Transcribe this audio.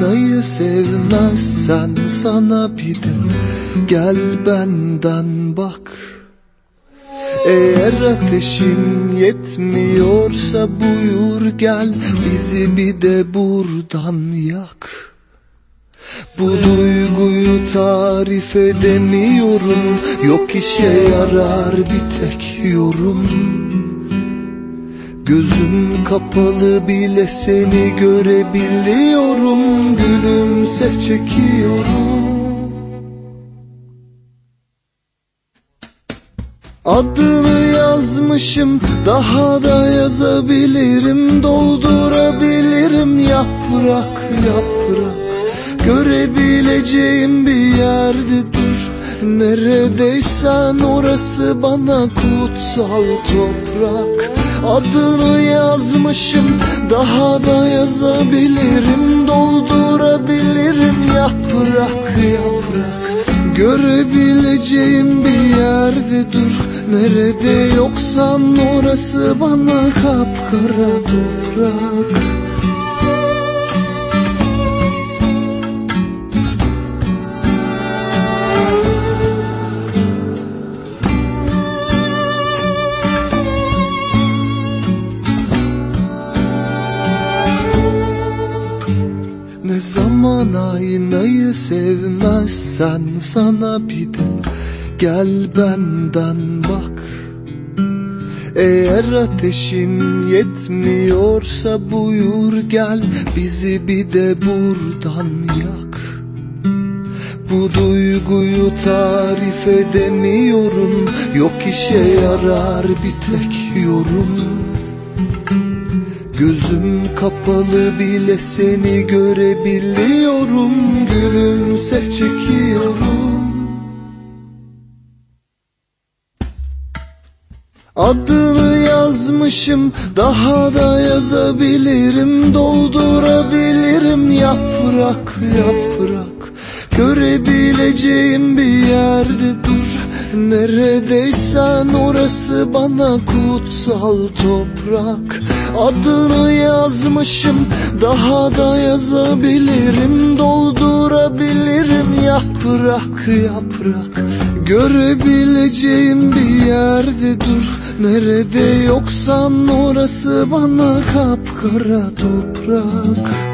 aynayı sevmezsen sana bir de gel benden bak. Eğer ateşin yetmiyorsa buyur gel bizi bir de buradan yak. Bu duyguyu tarif edemiyorum Yok işe yarar bir tek yorum Gözüm kapalı bile seni görebiliyorum. Gülümse çekiyorum. Adını yazmışım daha da yazabilirim. Doldurabilirim yaprak yaprak. Görebileceğim bir yerde dur. Neredeysen orası bana kutsal toprak Adını yazmışım daha da yazabilirim Doldurabilirim yaprak yaprak. Görebileceğim bir yerde dur Nerede yoksan orası bana kapkara toprak zaman aynayı sevmezsen sana bir de gel benden bak. Eğer ateşin yetmiyorsa buyur gel bizi bir de buradan yak. Bu duyguyu tarif edemiyorum Yok işe yarar bir tek yorum Gözüm kapalı bile seni görebiliyorum. Gülümse çekiyorum. Adını yazmışım daha da yazabilirim. Doldurabilirim yaprak yaprak. Görebileceğim bir yerde dur Neredeysen orası bana kutsal toprak. Adını yazmışım daha da yazabilirim. Doldurabilirim yaprak yaprak. Görebileceğim bir yerde dur. Nerede yoksan orası bana kapkara toprak